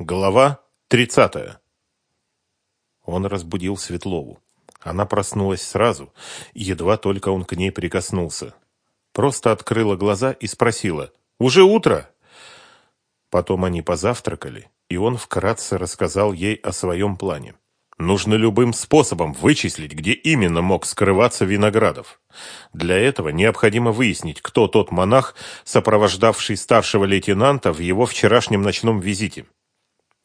Глава 30. Он разбудил Светлову. Она проснулась сразу, едва только он к ней прикоснулся. Просто открыла глаза и спросила «Уже утро?» Потом они позавтракали, и он вкратце рассказал ей о своем плане. Нужно любым способом вычислить, где именно мог скрываться Виноградов. Для этого необходимо выяснить, кто тот монах, сопровождавший старшего лейтенанта в его вчерашнем ночном визите.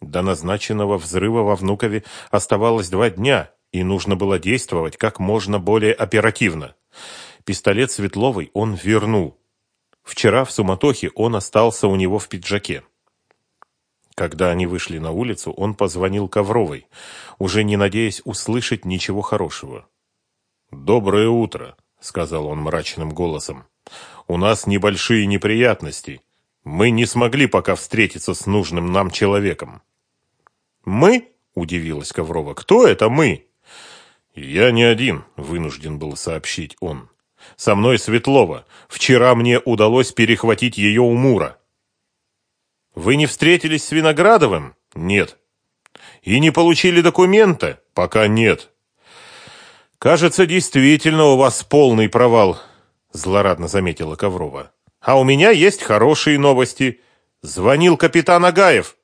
До назначенного взрыва во Внукове оставалось два дня, и нужно было действовать как можно более оперативно. Пистолет Светловой он вернул. Вчера в суматохе он остался у него в пиджаке. Когда они вышли на улицу, он позвонил Ковровой, уже не надеясь услышать ничего хорошего. «Доброе утро», — сказал он мрачным голосом. «У нас небольшие неприятности. Мы не смогли пока встретиться с нужным нам человеком». «Мы?» – удивилась Коврова. «Кто это мы?» «Я не один», – вынужден был сообщить он. «Со мной Светлова. Вчера мне удалось перехватить ее у Мура». «Вы не встретились с Виноградовым?» «Нет». «И не получили документа?» «Пока нет». «Кажется, действительно у вас полный провал», – злорадно заметила Коврова. «А у меня есть хорошие новости. Звонил капитан Агаев».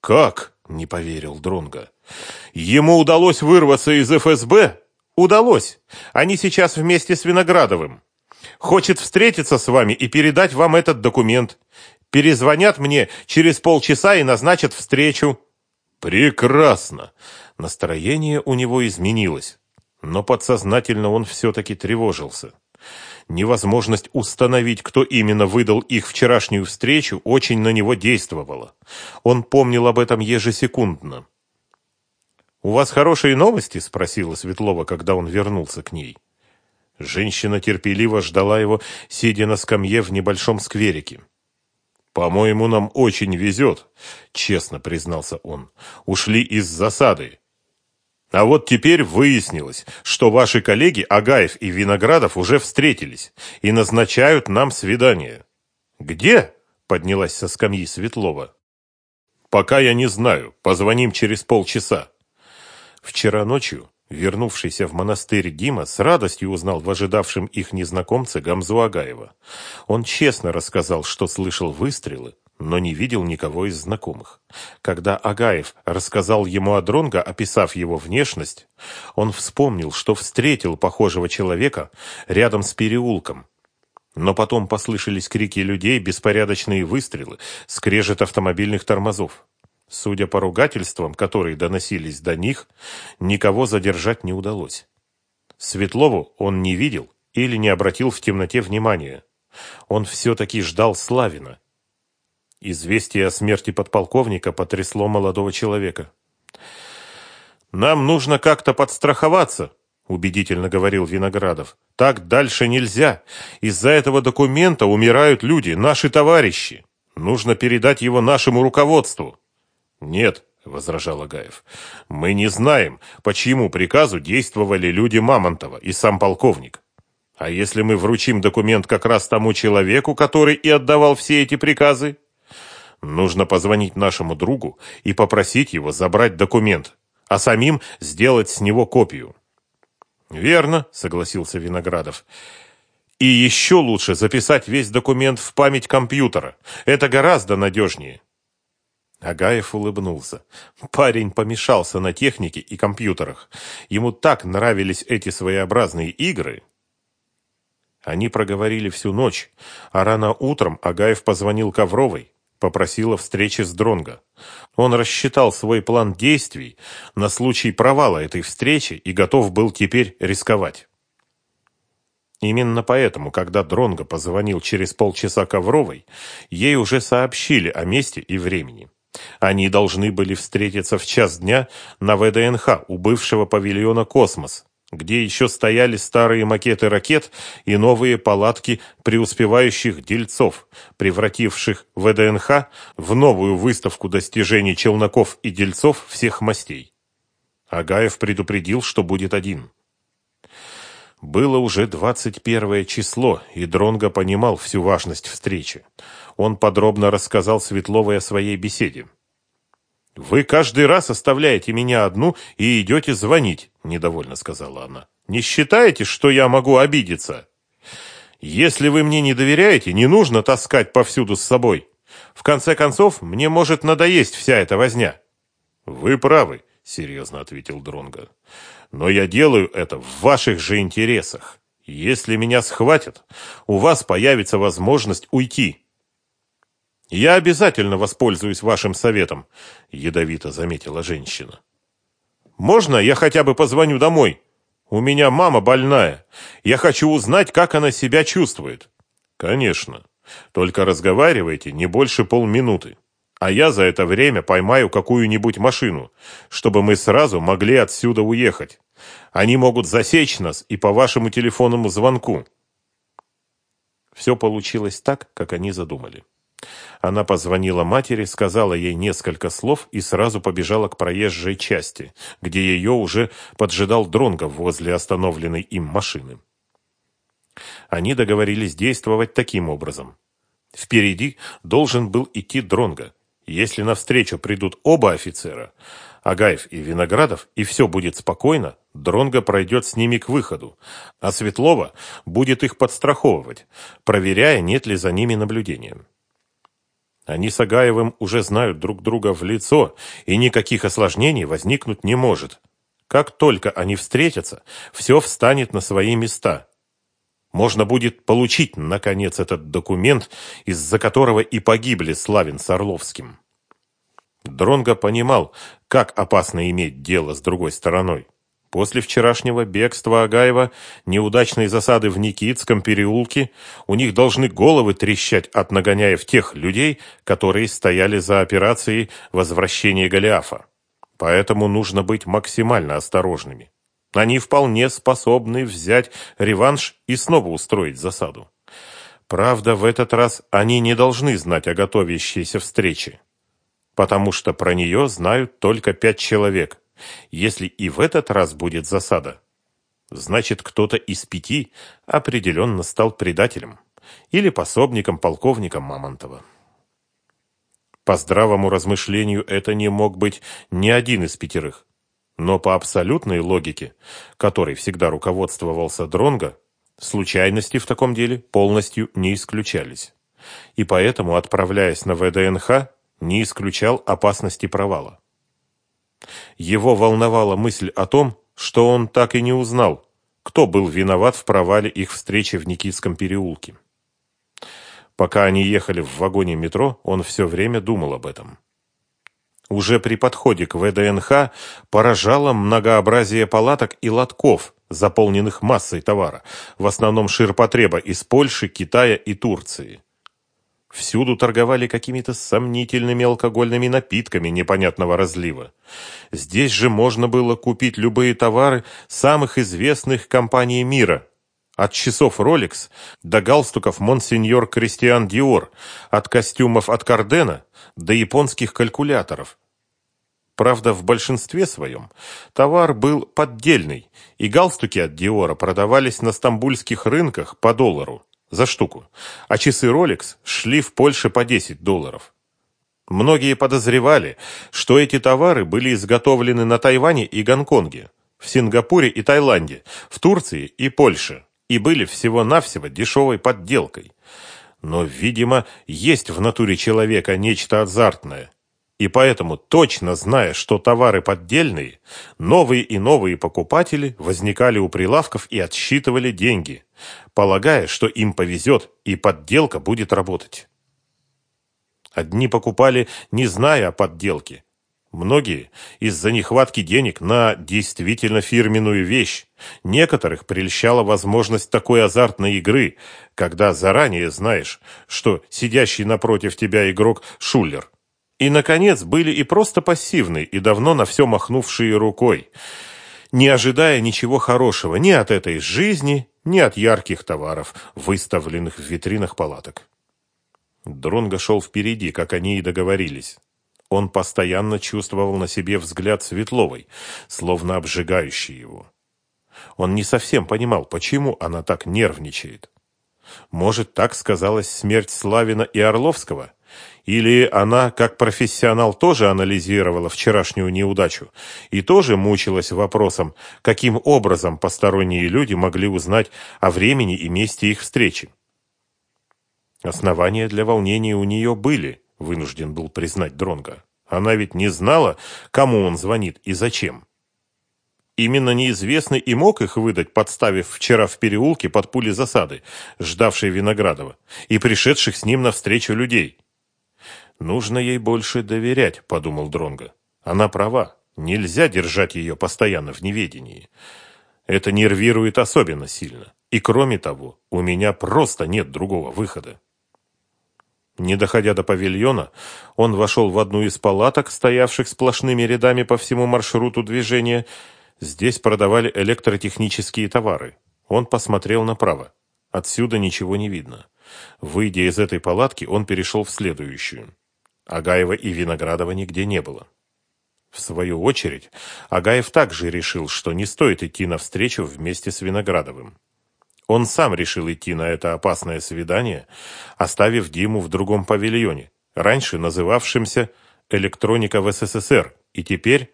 «Как?» Не поверил Дронга. Ему удалось вырваться из ФСБ? Удалось. Они сейчас вместе с Виноградовым. Хочет встретиться с вами и передать вам этот документ. Перезвонят мне через полчаса и назначат встречу. Прекрасно. Настроение у него изменилось, но подсознательно он все-таки тревожился. Невозможность установить, кто именно выдал их вчерашнюю встречу, очень на него действовала. Он помнил об этом ежесекундно. «У вас хорошие новости?» – спросила Светлова, когда он вернулся к ней. Женщина терпеливо ждала его, сидя на скамье в небольшом скверике. «По-моему, нам очень везет», — честно признался он. «Ушли из засады. А вот теперь выяснилось, что ваши коллеги Агаев и Виноградов уже встретились и назначают нам свидание. Где? Поднялась со скамьи Светлова. Пока я не знаю, позвоним через полчаса. Вчера ночью вернувшийся в монастырь Дима с радостью узнал в ожидавшем их незнакомце Гамзу Агаева. Он честно рассказал, что слышал выстрелы, но не видел никого из знакомых. Когда Агаев рассказал ему о Дронго, описав его внешность, он вспомнил, что встретил похожего человека рядом с переулком. Но потом послышались крики людей, беспорядочные выстрелы, скрежет автомобильных тормозов. Судя по ругательствам, которые доносились до них, никого задержать не удалось. Светлову он не видел или не обратил в темноте внимания. Он все-таки ждал Славина Известие о смерти подполковника потрясло молодого человека. «Нам нужно как-то подстраховаться», — убедительно говорил Виноградов. «Так дальше нельзя. Из-за этого документа умирают люди, наши товарищи. Нужно передать его нашему руководству». «Нет», — возражал Агаев, — «мы не знаем, по чьему приказу действовали люди Мамонтова и сам полковник. А если мы вручим документ как раз тому человеку, который и отдавал все эти приказы?» Нужно позвонить нашему другу и попросить его забрать документ, а самим сделать с него копию. Верно, согласился Виноградов. И еще лучше записать весь документ в память компьютера. Это гораздо надежнее. Агаев улыбнулся. Парень помешался на технике и компьютерах. Ему так нравились эти своеобразные игры. Они проговорили всю ночь, а рано утром Агаев позвонил Ковровой попросила встречи с Дронго. Он рассчитал свой план действий на случай провала этой встречи и готов был теперь рисковать. Именно поэтому, когда Дронго позвонил через полчаса Ковровой, ей уже сообщили о месте и времени. Они должны были встретиться в час дня на ВДНХ у бывшего павильона «Космос», где еще стояли старые макеты ракет и новые палатки преуспевающих дельцов, превративших ВДНХ в новую выставку достижений челноков и дельцов всех мастей. Агаев предупредил, что будет один. Было уже 21 число, и Дронго понимал всю важность встречи. Он подробно рассказал Светловой о своей беседе. «Вы каждый раз оставляете меня одну и идете звонить», – недовольно сказала она. «Не считаете, что я могу обидеться? Если вы мне не доверяете, не нужно таскать повсюду с собой. В конце концов, мне может надоесть вся эта возня». «Вы правы», – серьезно ответил Дронго. «Но я делаю это в ваших же интересах. Если меня схватят, у вас появится возможность уйти». «Я обязательно воспользуюсь вашим советом», — ядовито заметила женщина. «Можно я хотя бы позвоню домой? У меня мама больная. Я хочу узнать, как она себя чувствует». «Конечно. Только разговаривайте не больше полминуты. А я за это время поймаю какую-нибудь машину, чтобы мы сразу могли отсюда уехать. Они могут засечь нас и по вашему телефонному звонку». Все получилось так, как они задумали. Она позвонила матери, сказала ей несколько слов и сразу побежала к проезжей части, где ее уже поджидал Дронго возле остановленной им машины. Они договорились действовать таким образом. Впереди должен был идти Дронго. Если навстречу придут оба офицера, Агаев и Виноградов, и все будет спокойно, Дронго пройдет с ними к выходу, а Светлова будет их подстраховывать, проверяя, нет ли за ними наблюдения. Они с Агаевым уже знают друг друга в лицо, и никаких осложнений возникнуть не может. Как только они встретятся, все встанет на свои места. Можно будет получить, наконец, этот документ, из-за которого и погибли Славин с Орловским. Дронго понимал, как опасно иметь дело с другой стороной. После вчерашнего бегства Агаева, неудачной засады в Никитском переулке, у них должны головы трещать от нагоняев тех людей, которые стояли за операцией возвращения Голиафа. Поэтому нужно быть максимально осторожными. Они вполне способны взять реванш и снова устроить засаду. Правда, в этот раз они не должны знать о готовящейся встрече, потому что про нее знают только пять человек – если и в этот раз будет засада, значит, кто-то из пяти определенно стал предателем или пособником полковника Мамонтова. По здравому размышлению это не мог быть ни один из пятерых. Но по абсолютной логике, которой всегда руководствовался Дронга, случайности в таком деле полностью не исключались. И поэтому, отправляясь на ВДНХ, не исключал опасности провала. Его волновала мысль о том, что он так и не узнал, кто был виноват в провале их встречи в Никитском переулке. Пока они ехали в вагоне метро, он все время думал об этом. Уже при подходе к ВДНХ поражало многообразие палаток и лотков, заполненных массой товара, в основном ширпотреба из Польши, Китая и Турции. Всюду торговали какими-то сомнительными алкогольными напитками непонятного разлива. Здесь же можно было купить любые товары самых известных компаний мира. От часов Rolex до галстуков Монсеньор Кристиан Диор, от костюмов от Кардена до японских калькуляторов. Правда, в большинстве своем товар был поддельный, и галстуки от Диора продавались на стамбульских рынках по доллару за штуку, а часы Rolex шли в Польше по 10 долларов. Многие подозревали, что эти товары были изготовлены на Тайване и Гонконге, в Сингапуре и Таиланде, в Турции и Польше, и были всего-навсего дешевой подделкой. Но, видимо, есть в натуре человека нечто азартное – и поэтому, точно зная, что товары поддельные, новые и новые покупатели возникали у прилавков и отсчитывали деньги, полагая, что им повезет и подделка будет работать. Одни покупали, не зная о подделке. Многие из-за нехватки денег на действительно фирменную вещь. Некоторых прельщала возможность такой азартной игры, когда заранее знаешь, что сидящий напротив тебя игрок – шулер – и, наконец, были и просто пассивны, и давно на все махнувшие рукой, не ожидая ничего хорошего ни от этой жизни, ни от ярких товаров, выставленных в витринах палаток. Дронго шел впереди, как они и договорились. Он постоянно чувствовал на себе взгляд Светловой, словно обжигающий его. Он не совсем понимал, почему она так нервничает. Может, так сказалась смерть Славина и Орловского – Или она, как профессионал, тоже анализировала вчерашнюю неудачу и тоже мучилась вопросом, каким образом посторонние люди могли узнать о времени и месте их встречи. Основания для волнения у нее были, вынужден был признать Дронга. Она ведь не знала, кому он звонит и зачем. Именно неизвестный и мог их выдать, подставив вчера в переулке под пули засады, ждавшей Виноградова, и пришедших с ним навстречу людей. Нужно ей больше доверять, подумал Дронга. Она права. Нельзя держать ее постоянно в неведении. Это нервирует особенно сильно. И кроме того, у меня просто нет другого выхода. Не доходя до павильона, он вошел в одну из палаток, стоявших сплошными рядами по всему маршруту движения. Здесь продавали электротехнические товары. Он посмотрел направо. Отсюда ничего не видно. Выйдя из этой палатки, он перешел в следующую. Агаева и Виноградова нигде не было. В свою очередь, Агаев также решил, что не стоит идти навстречу вместе с Виноградовым. Он сам решил идти на это опасное свидание, оставив Диму в другом павильоне, раньше называвшемся «Электроника в СССР» и теперь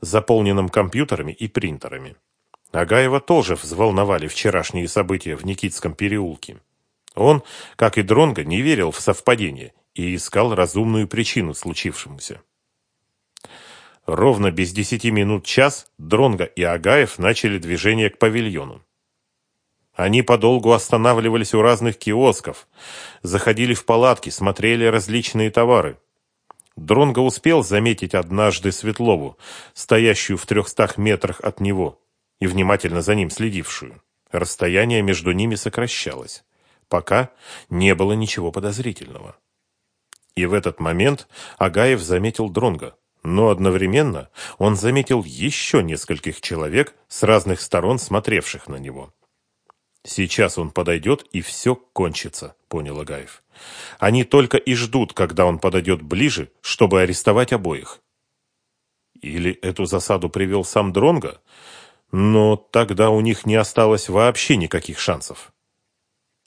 заполненном компьютерами и принтерами. Агаева тоже взволновали вчерашние события в Никитском переулке. Он, как и Дронго, не верил в совпадение и искал разумную причину случившемуся. Ровно без десяти минут час Дронго и Агаев начали движение к павильону. Они подолгу останавливались у разных киосков, заходили в палатки, смотрели различные товары. Дронго успел заметить однажды Светлову, стоящую в трехстах метрах от него, и внимательно за ним следившую. Расстояние между ними сокращалось. Пока не было ничего подозрительного. И в этот момент Агаев заметил Дронга, но одновременно он заметил еще нескольких человек с разных сторон смотревших на него. Сейчас он подойдет и все кончится, понял Агаев. Они только и ждут, когда он подойдет ближе, чтобы арестовать обоих. Или эту засаду привел сам Дронга, но тогда у них не осталось вообще никаких шансов.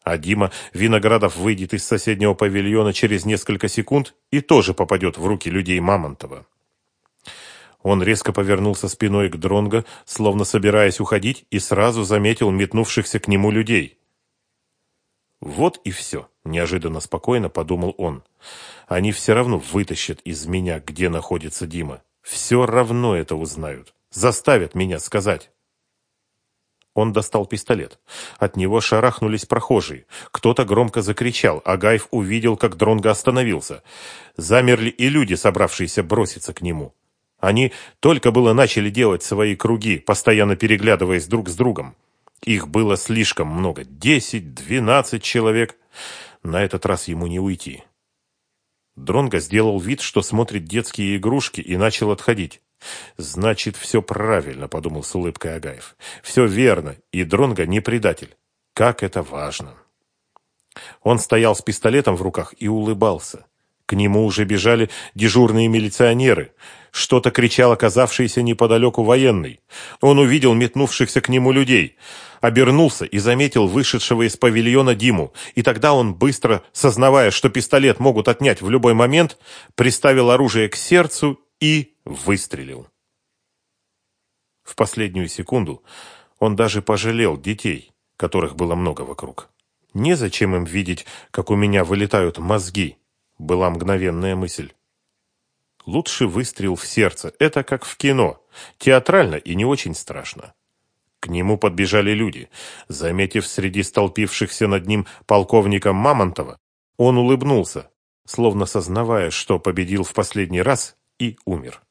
А Дима Виноградов выйдет из соседнего павильона через несколько секунд и тоже попадет в руки людей Мамонтова. Он резко повернулся спиной к Дронго, словно собираясь уходить, и сразу заметил метнувшихся к нему людей. «Вот и все», — неожиданно спокойно подумал он. «Они все равно вытащат из меня, где находится Дима. Все равно это узнают. Заставят меня сказать». Он достал пистолет. От него шарахнулись прохожие. Кто-то громко закричал, а Гайф увидел, как Дронго остановился. Замерли и люди, собравшиеся броситься к нему. Они только было начали делать свои круги, постоянно переглядываясь друг с другом. Их было слишком много. Десять, двенадцать человек. На этот раз ему не уйти. Дронго сделал вид, что смотрит детские игрушки, и начал отходить. «Значит, все правильно», — подумал с улыбкой Агаев. «Все верно, и Дронго не предатель. Как это важно!» Он стоял с пистолетом в руках и улыбался. К нему уже бежали дежурные милиционеры. Что-то кричал оказавшийся неподалеку военный. Он увидел метнувшихся к нему людей, обернулся и заметил вышедшего из павильона Диму. И тогда он, быстро сознавая, что пистолет могут отнять в любой момент, приставил оружие к сердцу и выстрелил. В последнюю секунду он даже пожалел детей, которых было много вокруг. Незачем им видеть, как у меня вылетают мозги, была мгновенная мысль. Лучше выстрел в сердце. Это как в кино. Театрально и не очень страшно. К нему подбежали люди. Заметив среди столпившихся над ним полковника Мамонтова, он улыбнулся, словно сознавая, что победил в последний раз и умер.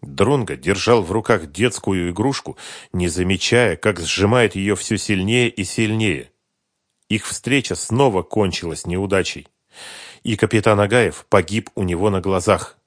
Дронго держал в руках детскую игрушку, не замечая, как сжимает ее все сильнее и сильнее. Их встреча снова кончилась неудачей. И капитан Агаев погиб у него на глазах.